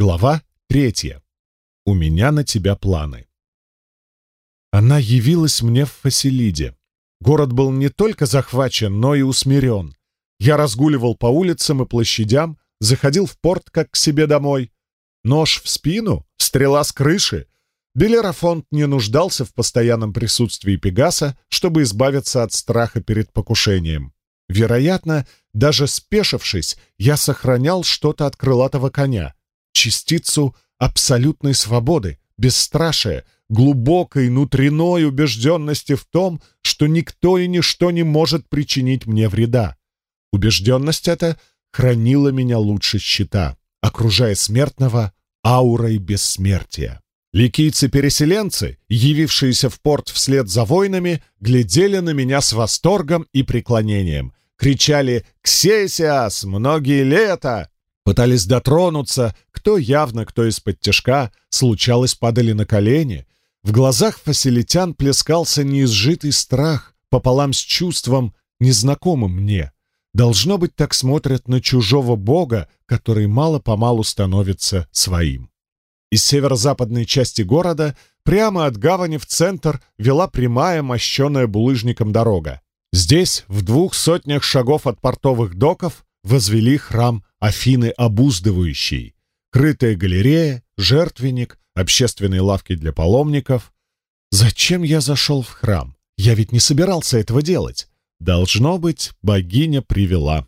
Глава третья. У меня на тебя планы. Она явилась мне в Фасилиде. Город был не только захвачен, но и усмирен. Я разгуливал по улицам и площадям, заходил в порт как к себе домой. Нож в спину, стрела с крыши. Белерафонт не нуждался в постоянном присутствии Пегаса, чтобы избавиться от страха перед покушением. Вероятно, даже спешившись, я сохранял что-то от крылатого коня, частицу абсолютной свободы, бесстрашия, глубокой внутренной убежденности в том, что никто и ничто не может причинить мне вреда. Убежденность эта хранила меня лучше щита, окружая смертного аурой бессмертия. Ликийцы-переселенцы, явившиеся в порт вслед за войнами, глядели на меня с восторгом и преклонением, кричали «Ксесиас! Многие лета!» Пытались дотронуться, кто явно, кто из-под тяжка, случалось, падали на колени. В глазах фасилитян плескался неизжитый страх, пополам с чувством, незнакомым мне. Должно быть, так смотрят на чужого бога, который мало-помалу становится своим. Из северо-западной части города прямо от гавани в центр вела прямая, мощенная булыжником дорога. Здесь, в двух сотнях шагов от портовых доков, возвели храм Афины обуздывающий, крытая галерея, жертвенник, общественные лавки для паломников. Зачем я зашел в храм? Я ведь не собирался этого делать. Должно быть, богиня привела.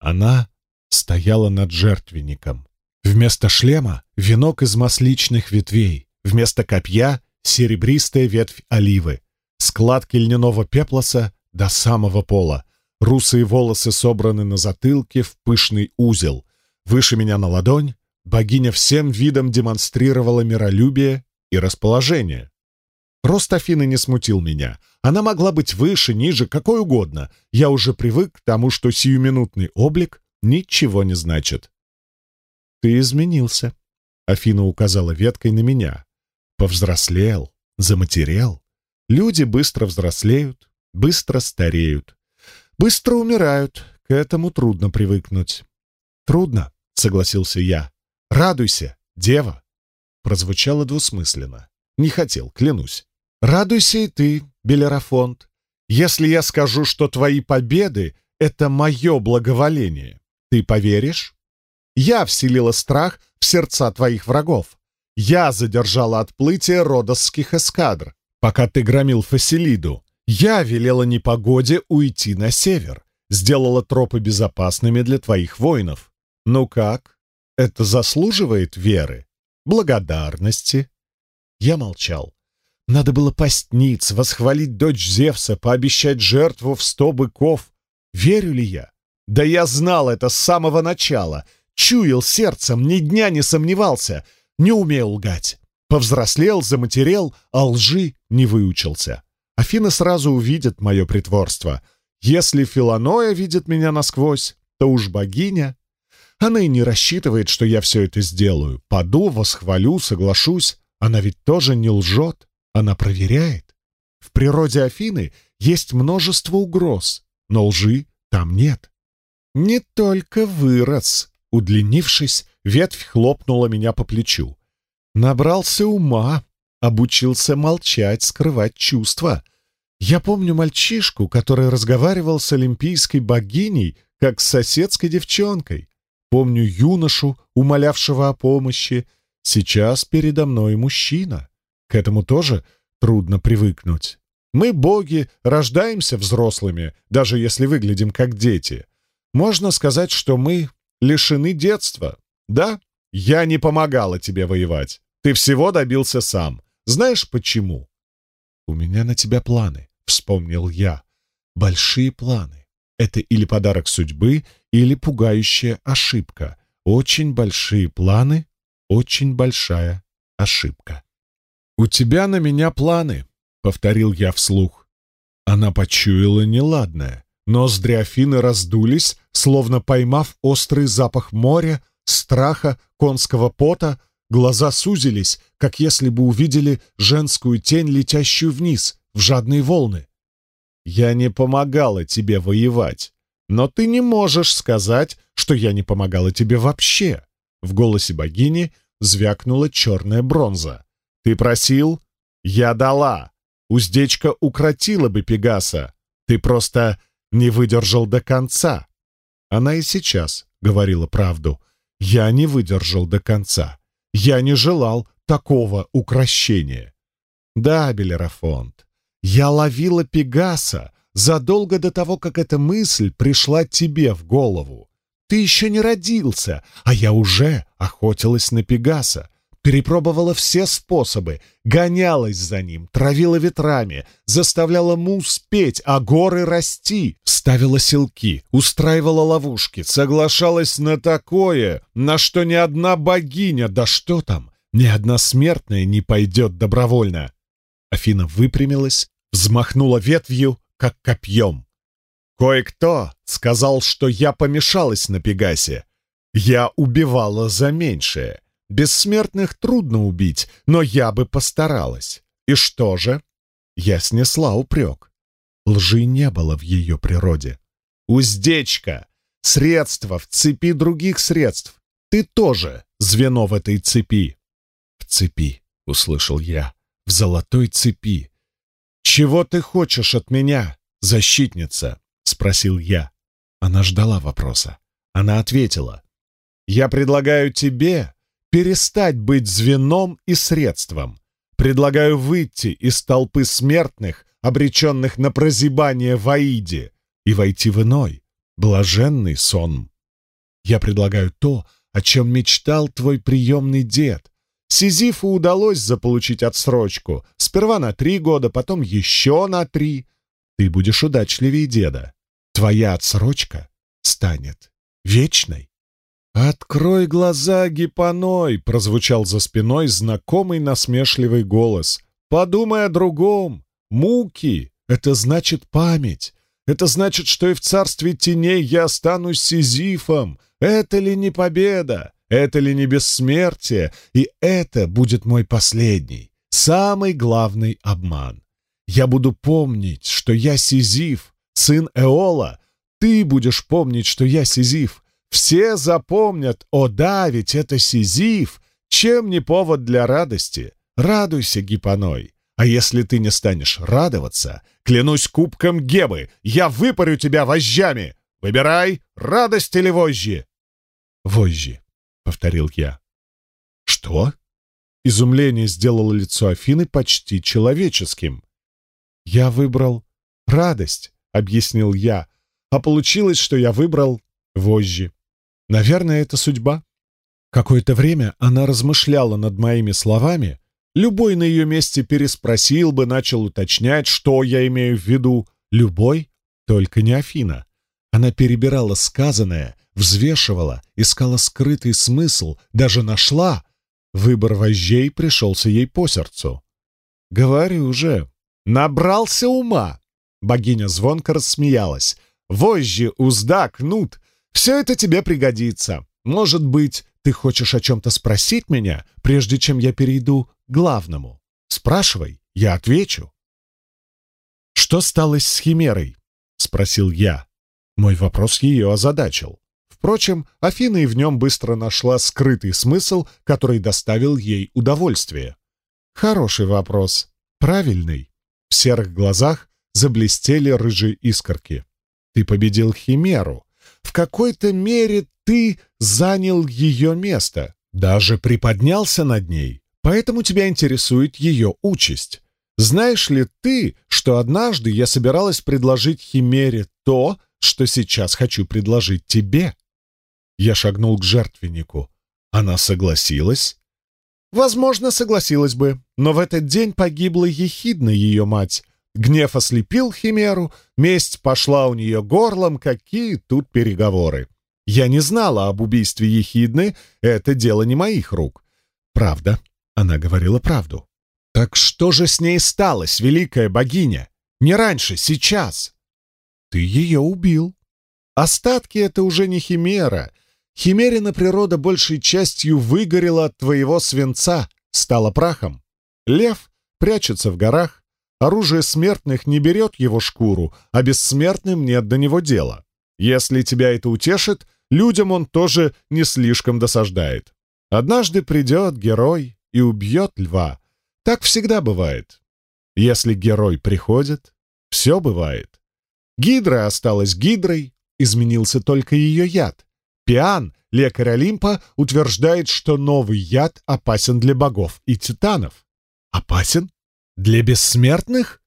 Она стояла над жертвенником. Вместо шлема — венок из масличных ветвей, вместо копья — серебристая ветвь оливы, складки льняного пеплоса до самого пола, Русые волосы собраны на затылке в пышный узел. Выше меня на ладонь богиня всем видом демонстрировала миролюбие и расположение. Рост Афины не смутил меня. Она могла быть выше, ниже, какой угодно. Я уже привык к тому, что сиюминутный облик ничего не значит. «Ты изменился», — Афина указала веткой на меня. «Повзрослел, заматерел. Люди быстро взрослеют, быстро стареют. Быстро умирают, к этому трудно привыкнуть. Трудно, согласился я. Радуйся, дева. Прозвучало двусмысленно. Не хотел, клянусь. Радуйся и ты, Белерафонт. Если я скажу, что твои победы — это мое благоволение, ты поверишь? Я вселила страх в сердца твоих врагов. Я задержала отплытие родосских эскадр, пока ты громил Фасилиду. Я велела непогоде уйти на север, сделала тропы безопасными для твоих воинов. Ну как? Это заслуживает веры, благодарности?» Я молчал. Надо было постниться, восхвалить дочь Зевса, пообещать жертву в сто быков. Верю ли я? Да я знал это с самого начала. Чуял сердцем, ни дня не сомневался. Не умел лгать. Повзрослел, заматерел, а лжи не выучился. Афина сразу увидит мое притворство. Если Филаноя видит меня насквозь, то уж богиня. Она и не рассчитывает, что я все это сделаю. Паду, восхвалю, соглашусь. Она ведь тоже не лжет. Она проверяет. В природе Афины есть множество угроз, но лжи там нет. Не только вырос. Удлинившись, ветвь хлопнула меня по плечу. Набрался ума, обучился молчать, скрывать чувства. Я помню мальчишку, который разговаривал с олимпийской богиней, как с соседской девчонкой. Помню юношу, умолявшего о помощи. Сейчас передо мной мужчина. К этому тоже трудно привыкнуть. Мы, боги, рождаемся взрослыми, даже если выглядим как дети. Можно сказать, что мы лишены детства. Да, я не помогала тебе воевать. Ты всего добился сам. Знаешь почему? У меня на тебя планы, вспомнил я. Большие планы. Это или подарок судьбы, или пугающая ошибка. Очень большие планы, очень большая ошибка. «У тебя на меня планы», — повторил я вслух. Она почуяла неладное. Ноздри Афины раздулись, словно поймав острый запах моря, страха, конского пота, Глаза сузились, как если бы увидели женскую тень, летящую вниз, в жадные волны. «Я не помогала тебе воевать, но ты не можешь сказать, что я не помогала тебе вообще. В голосе богини звякнула черная бронза. «Ты просил? Я дала. Уздечка укротила бы Пегаса. Ты просто не выдержал до конца». Она и сейчас говорила правду. «Я не выдержал до конца. Я не желал такого укращения». «Да, Белерафонт, я ловила Пегаса задолго до того, как эта мысль пришла тебе в голову. Ты еще не родился, а я уже охотилась на Пегаса, перепробовала все способы, гонялась за ним, травила ветрами, заставляла мус петь, а горы расти, ставила селки, устраивала ловушки, соглашалась на такое, на что ни одна богиня, да что там, ни одна смертная не пойдет добровольно. Афина выпрямилась, взмахнула ветвью, как копьем. Кое-кто сказал, что я помешалась на Пегасе. Я убивала за меньшее. Бессмертных трудно убить, но я бы постаралась. И что же? Я снесла упрек. Лжи не было в ее природе. Уздечка! Средство в цепи других средств. Ты тоже звено в этой цепи. В цепи, услышал я, в золотой цепи. Чего ты хочешь от меня, защитница? — спросил я. Она ждала вопроса. Она ответила. «Я предлагаю тебе перестать быть звеном и средством. Предлагаю выйти из толпы смертных, обреченных на прозябание в Аиде, и войти в иной, блаженный сон. Я предлагаю то, о чем мечтал твой приемный дед. Сизифу удалось заполучить отсрочку, сперва на три года, потом еще на три. Ты будешь удачливее деда твоя отсрочка станет вечной. «Открой глаза, Гипоной!» — прозвучал за спиной знакомый насмешливый голос. «Подумай о другом. Муки — это значит память. Это значит, что и в царстве теней я останусь Сизифом. Это ли не победа? Это ли не бессмертие? И это будет мой последний, самый главный обман. Я буду помнить, что я Сизиф, сын Эола, ты будешь помнить, что я Сизиф. Все запомнят, о да, ведь это Сизиф, чем не повод для радости. Радуйся, Гипоной. А если ты не станешь радоваться, клянусь кубком Гебы, я выпарю тебя вожжами. Выбирай, радость или вожжи. Вожжи, — повторил я. Что? Изумление сделало лицо Афины почти человеческим. Я выбрал радость объяснил я, а получилось, что я выбрал вожжи. Наверное, это судьба. Какое-то время она размышляла над моими словами. Любой на ее месте переспросил бы, начал уточнять, что я имею в виду. Любой, только не Афина. Она перебирала сказанное, взвешивала, искала скрытый смысл, даже нашла. Выбор вожжей пришелся ей по сердцу. «Говорю же, набрался ума!» Богиня звонко рассмеялась. «Вожжи, узда, кнут — все это тебе пригодится. Может быть, ты хочешь о чем-то спросить меня, прежде чем я перейду к главному? Спрашивай, я отвечу». «Что стало с Химерой?» — спросил я. Мой вопрос ее озадачил. Впрочем, Афина и в нем быстро нашла скрытый смысл, который доставил ей удовольствие. Хороший вопрос. Правильный. В серых глазах заблестели рыжие искорки. Ты победил Химеру. В какой-то мере ты занял ее место, даже приподнялся над ней. Поэтому тебя интересует ее участь. Знаешь ли ты, что однажды я собиралась предложить Химере то, что сейчас хочу предложить тебе?» Я шагнул к жертвеннику. Она согласилась? Возможно, согласилась бы, но в этот день погибла ехидна ее мать, Гнев ослепил Химеру, месть пошла у нее горлом, какие тут переговоры. Я не знала об убийстве Ехидны, это дело не моих рук. Правда, она говорила правду. Так что же с ней сталось, великая богиня? Не раньше, сейчас. Ты ее убил. Остатки — это уже не Химера. Химерина природа большей частью выгорела от твоего свинца, стала прахом. Лев прячется в горах, Оружие смертных не берет его шкуру, а бессмертным нет до него дела. Если тебя это утешит, людям он тоже не слишком досаждает. Однажды придет герой и убьет льва. Так всегда бывает. Если герой приходит, все бывает. Гидра осталась гидрой, изменился только ее яд. Пиан, лекарь Олимпа, утверждает, что новый яд опасен для богов и титанов. Опасен? Для бессмертных?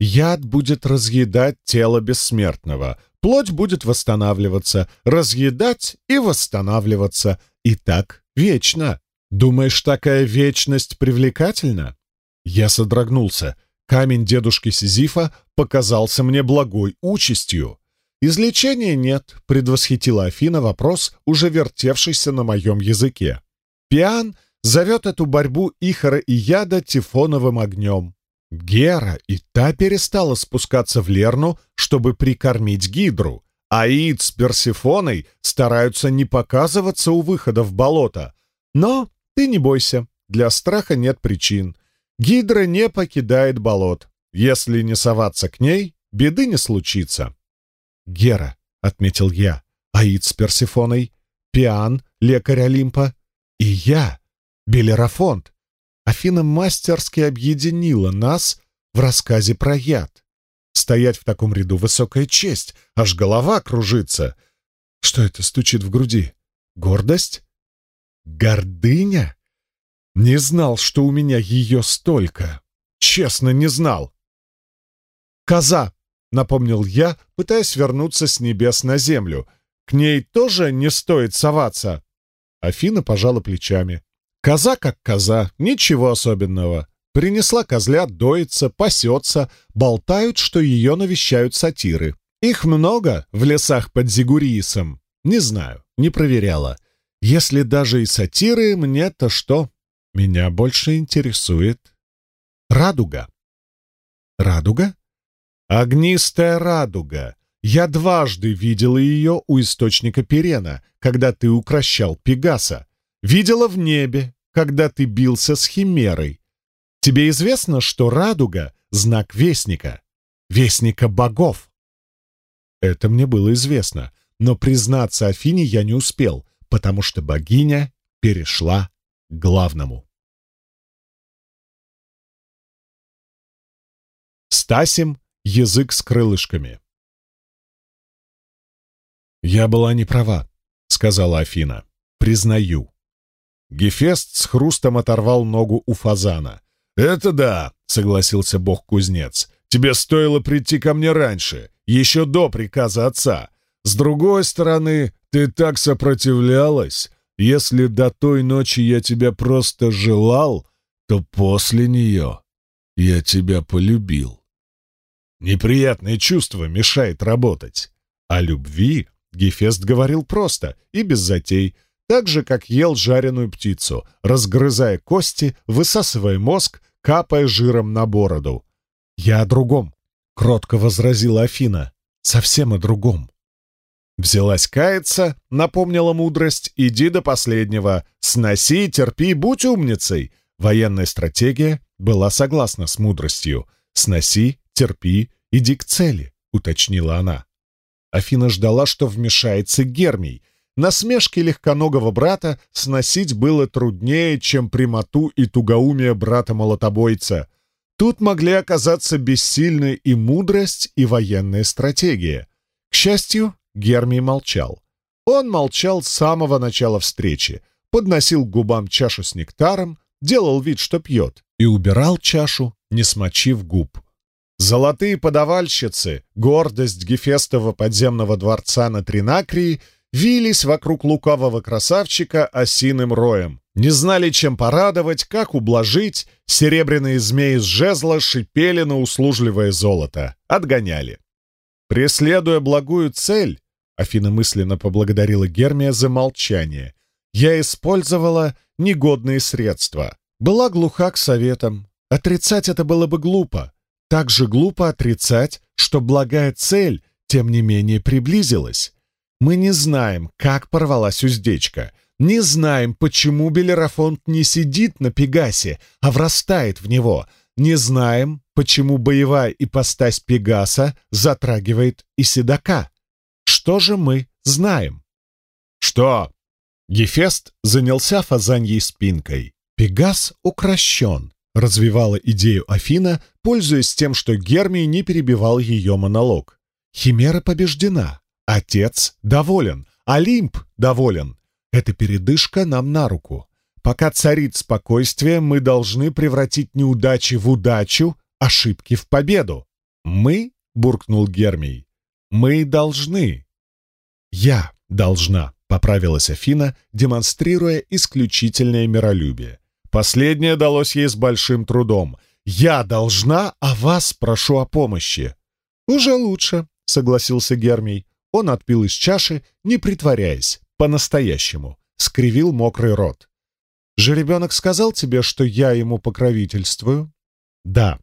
Яд будет разъедать тело бессмертного, плоть будет восстанавливаться, разъедать и восстанавливаться. И так вечно. Думаешь, такая вечность привлекательна? Я содрогнулся. Камень дедушки Сизифа показался мне благой участью. «Излечения нет», — предвосхитила Афина вопрос, уже вертевшийся на моем языке. Пиан зовет эту борьбу Ихора и Яда тифоновым огнем. Гера и та перестала спускаться в Лерну, чтобы прикормить Гидру. Аид с Персифоной стараются не показываться у выхода в болото. Но ты не бойся, для страха нет причин. Гидра не покидает болот. Если не соваться к ней, беды не случится. «Гера», — отметил я, — «Аид с Персифоной, Пиан, лекарь Олимпа, и я, Белерафонт. Афина мастерски объединила нас в рассказе про яд. Стоять в таком ряду — высокая честь, аж голова кружится. Что это стучит в груди? Гордость? Гордыня? Не знал, что у меня ее столько. Честно, не знал. «Коза!» — напомнил я, пытаясь вернуться с небес на землю. «К ней тоже не стоит соваться!» Афина пожала плечами. Коза как коза, ничего особенного. Принесла козлят, доится, пасется, болтают, что ее навещают сатиры. Их много в лесах под Зигуриисом. Не знаю, не проверяла. Если даже и сатиры, мне-то что? Меня больше интересует радуга. Радуга? Огнистая радуга. Я дважды видела ее у источника Перена, когда ты укращал Пегаса. Видела в небе, когда ты бился с Химерой. Тебе известно, что радуга — знак Вестника, Вестника богов. Это мне было известно, но признаться Афине я не успел, потому что богиня перешла к главному. Стасим — язык с крылышками. «Я была не права», — сказала Афина. «Признаю. Гефест с хрустом оторвал ногу у фазана. «Это да», — согласился бог-кузнец. «Тебе стоило прийти ко мне раньше, еще до приказа отца. С другой стороны, ты так сопротивлялась. Если до той ночи я тебя просто желал, то после нее я тебя полюбил. Неприятное чувство мешает работать. О любви Гефест говорил просто и без затей — так же, как ел жареную птицу, разгрызая кости, высасывая мозг, капая жиром на бороду. «Я о другом», — кротко возразила Афина, — «совсем о другом». Взялась каяться, напомнила мудрость, иди до последнего, сноси, терпи, будь умницей. Военная стратегия была согласна с мудростью. Сноси, терпи, иди к цели, уточнила она. Афина ждала, что вмешается Гермий, Насмешки легконогого брата сносить было труднее, чем прямоту и тугоумие брата-молотобойца. Тут могли оказаться бессильны и мудрость, и военная стратегия. К счастью, Гермий молчал. Он молчал с самого начала встречи, подносил к губам чашу с нектаром, делал вид, что пьет, и убирал чашу, не смочив губ. Золотые подавальщицы, гордость Гефестова подземного дворца на Тринакрии — вились вокруг лукавого красавчика осиным роем. Не знали, чем порадовать, как ублажить, серебряные змеи с жезла шипели на услужливое золото. Отгоняли. Преследуя благую цель, Афина мысленно поблагодарила Гермия за молчание. Я использовала негодные средства. Была глуха к советам. Отрицать это было бы глупо. Так же глупо отрицать, что благая цель, тем не менее, приблизилась. Мы не знаем, как порвалась уздечка. Не знаем, почему Белерафонт не сидит на Пегасе, а врастает в него. Не знаем, почему боевая ипостась Пегаса затрагивает и седока. Что же мы знаем? «Что?» Гефест занялся фазаньей спинкой. Пегас укращен, развивала идею Афина, пользуясь тем, что Гермий не перебивал ее монолог. Химера побеждена, отец доволен, Олимп доволен. Эта передышка нам на руку. Пока царит спокойствие, мы должны превратить неудачи в удачу, ошибки в победу. Мы, буркнул Гермий, мы должны. Я должна, поправилась Афина, демонстрируя исключительное миролюбие. Последнее далось ей с большим трудом. «Я должна, а вас прошу о помощи». «Уже лучше», — согласился Гермий. Он отпил из чаши, не притворяясь, по-настоящему, скривил мокрый рот. «Жеребенок сказал тебе, что я ему покровительствую?» «Да».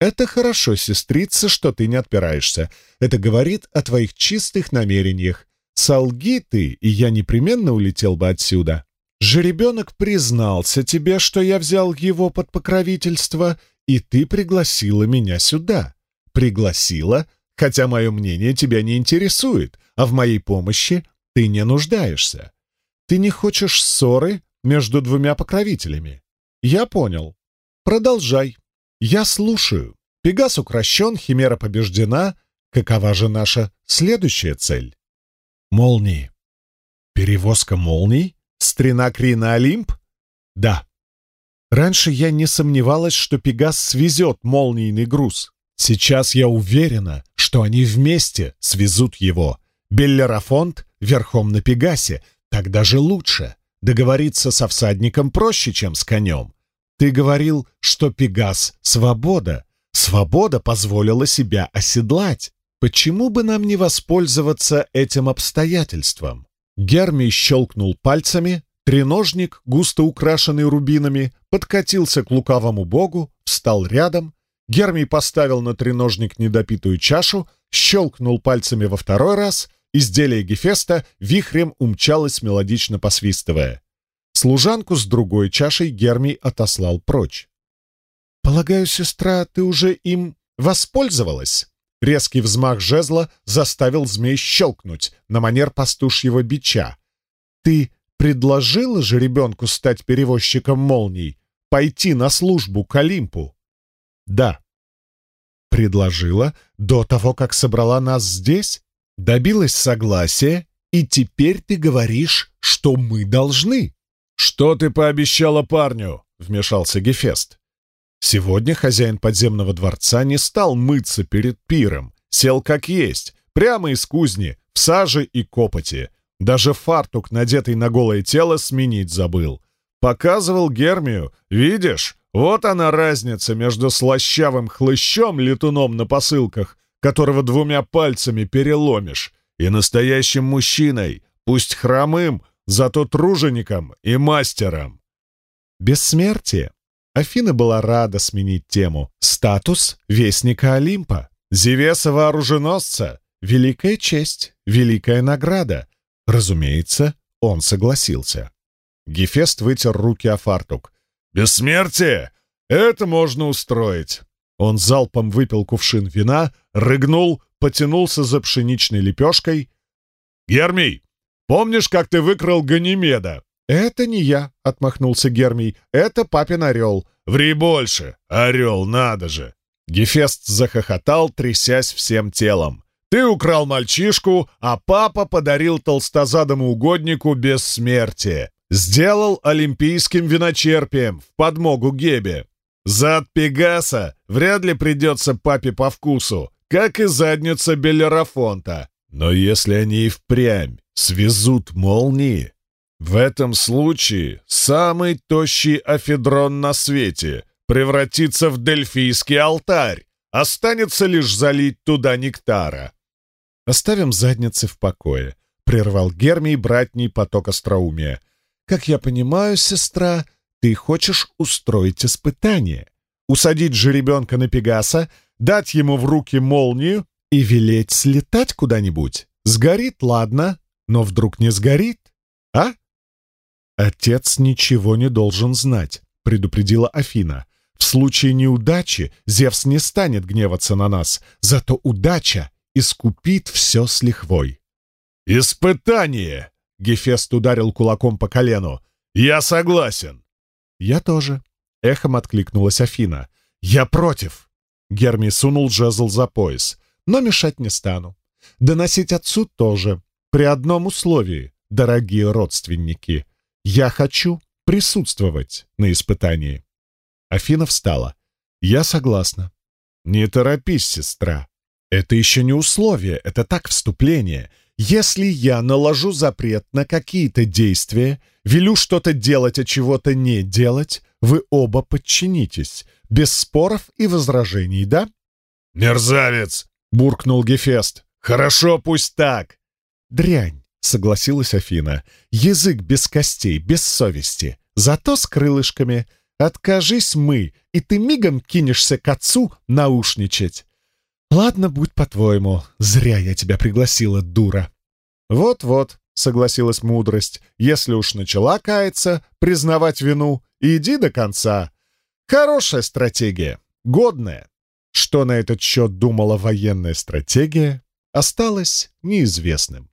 «Это хорошо, сестрица, что ты не отпираешься. Это говорит о твоих чистых намерениях. Солги ты, и я непременно улетел бы отсюда. Жеребенок признался тебе, что я взял его под покровительство, и ты пригласила меня сюда. Пригласила, хотя мое мнение тебя не интересует, а в моей помощи ты не нуждаешься. Ты не хочешь ссоры между двумя покровителями. Я понял. Продолжай. Я слушаю. Пегас укращен, Химера побеждена. Какова же наша следующая цель? Молнии. Перевозка молний? Стринакри на Олимп? Да. Раньше я не сомневалась, что Пегас свезет молнийный груз. Сейчас я уверена, что они вместе свезут его. Беллерафонт верхом на Пегасе. Тогда же лучше. Договориться со всадником проще, чем с конем. Ты говорил, что Пегас — свобода. Свобода позволила себя оседлать. Почему бы нам не воспользоваться этим обстоятельством? Герми щелкнул пальцами, треножник, густо украшенный рубинами, подкатился к лукавому богу, встал рядом. Гермий поставил на треножник недопитую чашу, щелкнул пальцами во второй раз, изделие Гефеста вихрем умчалось, мелодично посвистывая. Служанку с другой чашей Гермий отослал прочь. «Полагаю, сестра, ты уже им воспользовалась?» Резкий взмах жезла заставил змей щелкнуть на манер пастушьего бича. «Ты предложила же ребенку стать перевозчиком молний, пойти на службу к Олимпу?» «Да». «Предложила до того, как собрала нас здесь? Добилась согласия, и теперь ты говоришь, что мы должны?» «Что ты пообещала парню?» — вмешался Гефест. Сегодня хозяин подземного дворца не стал мыться перед пиром, сел как есть, прямо из кузни, в саже и копоти. Даже фартук, надетый на голое тело, сменить забыл. Показывал Гермию, видишь, вот она разница между слащавым хлыщом-летуном на посылках, которого двумя пальцами переломишь, и настоящим мужчиной, пусть хромым, зато тружеником и мастером. Бессмертие Афина была рада сменить тему. Статус Вестника Олимпа. Зевеса оруженосца. Великая честь, великая награда. Разумеется, он согласился. Гефест вытер руки о фартук. «Бессмертие! Это можно устроить!» Он залпом выпил кувшин вина, рыгнул, потянулся за пшеничной лепешкой. «Гермий, помнишь, как ты выкрал Ганимеда?» «Это не я», — отмахнулся Гермий. «Это папин орел». «Ври больше! Орел, надо же!» Гефест захохотал, трясясь всем телом. «Ты украл мальчишку, а папа подарил толстозадому угоднику бессмертие. Сделал олимпийским виночерпием в подмогу Гебе. Зад Пегаса вряд ли придется папе по вкусу, как и задница Белерафонта. Но если они и впрямь свезут молнии, в этом случае самый тощий афедрон на свете превратится в дельфийский алтарь. Останется лишь залить туда нектара. «Оставим задницы в покое», — прервал Гермий братний поток остроумия. «Как я понимаю, сестра, ты хочешь устроить испытание, усадить жеребенка на Пегаса, дать ему в руки молнию и велеть слетать куда-нибудь. Сгорит, ладно, но вдруг не сгорит, а?» «Отец ничего не должен знать», — предупредила Афина. «В случае неудачи Зевс не станет гневаться на нас, зато удача искупит все с лихвой». «Испытание!» Гефест ударил кулаком по колену. «Я согласен!» «Я тоже», — эхом откликнулась Афина. «Я против!» Герми сунул жезл за пояс. «Но мешать не стану. Доносить отцу тоже. При одном условии, дорогие родственники. Я хочу присутствовать на испытании». Афина встала. «Я согласна». «Не торопись, сестра. Это еще не условие, это так вступление. Если я наложу запрет на какие-то действия, велю что-то делать, а чего-то не делать, вы оба подчинитесь, без споров и возражений, да?» «Мерзавец!» — буркнул Гефест. «Хорошо, пусть так!» «Дрянь!» — согласилась Афина. «Язык без костей, без совести, зато с крылышками. Откажись мы, и ты мигом кинешься к отцу наушничать. Ладно, будь по-твоему. Зря я тебя пригласила, дура». «Вот-вот», — согласилась мудрость, «если уж начала каяться, признавать вину, иди до конца. Хорошая стратегия, годная». Что на этот счет думала военная стратегия, осталось неизвестным.